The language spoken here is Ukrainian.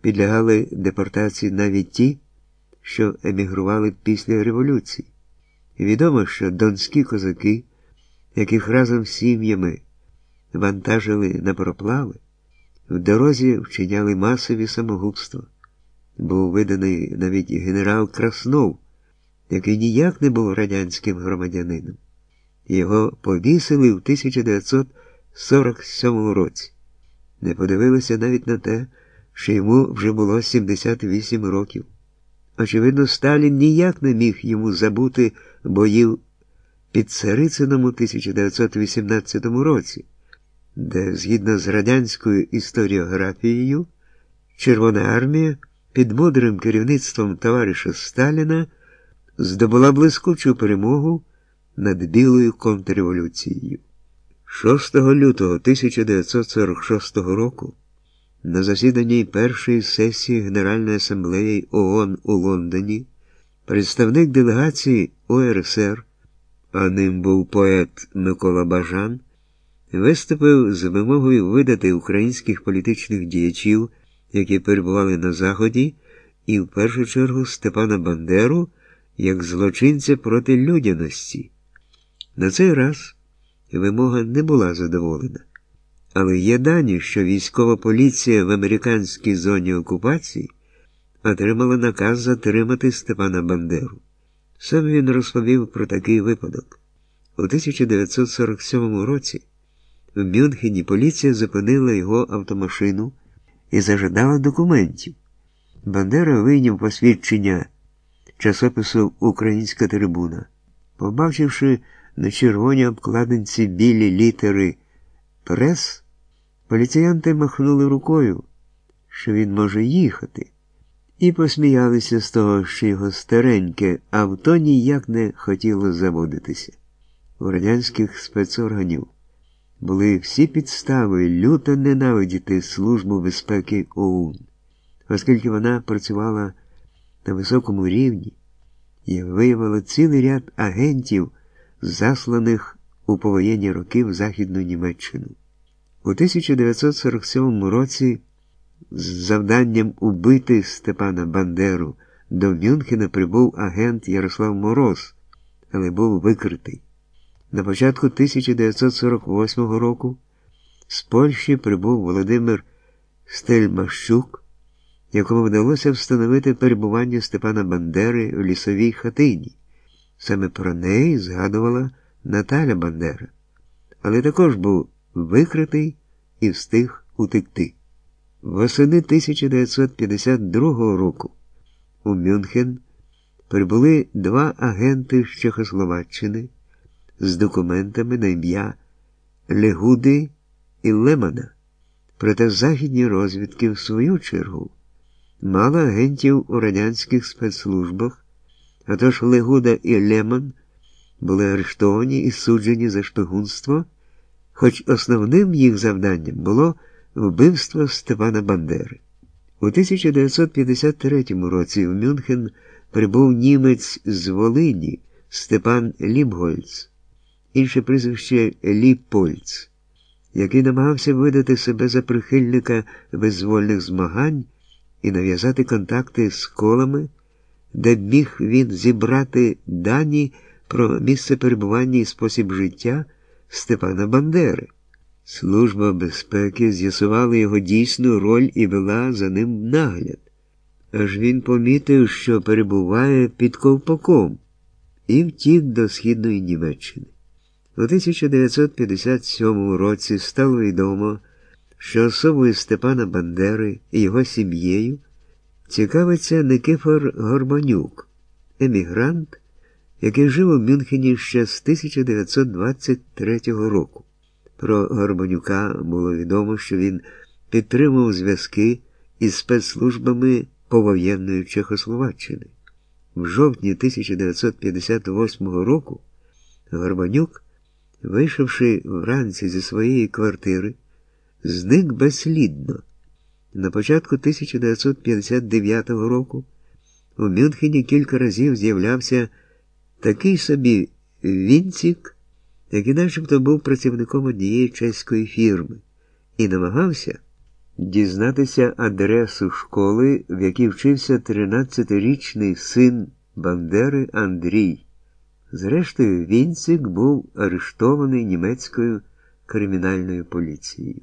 підлягали депортації навіть ті, що емігрували після революції. Відомо, що донські козаки, яких разом з сім'ями вантажили на пароплави, в дорозі вчиняли масові самогубства. Був виданий навіть генерал Краснов, який ніяк не був радянським громадянином. Його повісили в 1947 році. Не подивилися навіть на те, що йому вже було 78 років. Очевидно, Сталін ніяк не міг йому забути боїв під Царицином у 1918 році, де, згідно з радянською історіографією, Червона армія під мудрим керівництвом товариша Сталіна здобула блискучу перемогу над білою контрреволюцією. 6 лютого 1946 року на засіданні першої сесії Генеральної асамблеї ООН у Лондоні представник делегації УРСР, а ним був поет Микола Бажан, виступив з вимогою видати українських політичних діячів, які перебували на Заході, і в першу чергу Степана Бандеру як злочинця проти людяності. На цей раз вимога не була задоволена. Але є дані, що військова поліція в американській зоні окупації отримала наказ затримати Степана Бандеру. Сам він розповів про такий випадок. У 1947 році в Мюнхені поліція зупинила його автомашину і зажадала документів. Бандера вийняв посвідчення часопису Українська трибуна, побачивши на червоній обкладинці білі літери Прес, поліціянти махнули рукою, що він може їхати, і посміялися з того, що його стареньке авто ніяк не хотіло заводитися. У радянських спецорганів були всі підстави люто ненавидіти Службу безпеки ОУН, оскільки вона працювала на високому рівні і виявила цілий ряд агентів, засланих у повоєнні роки в Західну Німеччину. У 1947 році з завданням убити Степана Бандеру до Мюнхена прибув агент Ярослав Мороз, але був викритий. На початку 1948 року з Польщі прибув Володимир Стельмащук, якому вдалося встановити перебування Степана Бандери в лісовій хатині. Саме про неї згадувала Наталя Бандера, але також був викритий і встиг утекти. Восени 1952 року у Мюнхен прибули два агенти з Чехословаччини з документами на ім'я Легуди і Лемана. Проте західні розвідки, в свою чергу, мали агентів у радянських спецслужбах, а тож Легуда і Леман були арештовані і суджені за шпигунство, хоч основним їх завданням було вбивство Степана Бандери. У 1953 році в Мюнхен прибув німець з Волині Степан Ліпгольц, інше прізвище Ліпольц, який намагався видати себе за прихильника визвольних змагань і нав'язати контакти з колами, де міг він зібрати дані про місце перебування і спосіб життя Степана Бандери. Служба безпеки з'ясувала його дійсну роль і вела за ним нагляд. Аж він помітив, що перебуває під ковпаком, і втік до Східної Німеччини. У 1957 році стало відомо, що особою Степана Бандери і його сім'єю цікавиться Никифор Горбанюк, емігрант, який жив у Мюнхені ще з 1923 року. Про Горбанюка було відомо, що він підтримував зв'язки із спецслужбами повоєнної Чехословаччини. В жовтні 1958 року Горбанюк, вийшовши вранці зі своєї квартири, зник безслідно. На початку 1959 року у Мюнхені кілька разів з'являвся такий собі Вінцік, який начебто був працівником однієї чеської фірми, і намагався дізнатися адресу школи, в якій вчився 13-річний син Бандери Андрій. Зрештою, Вінцик був арештований німецькою кримінальною поліцією.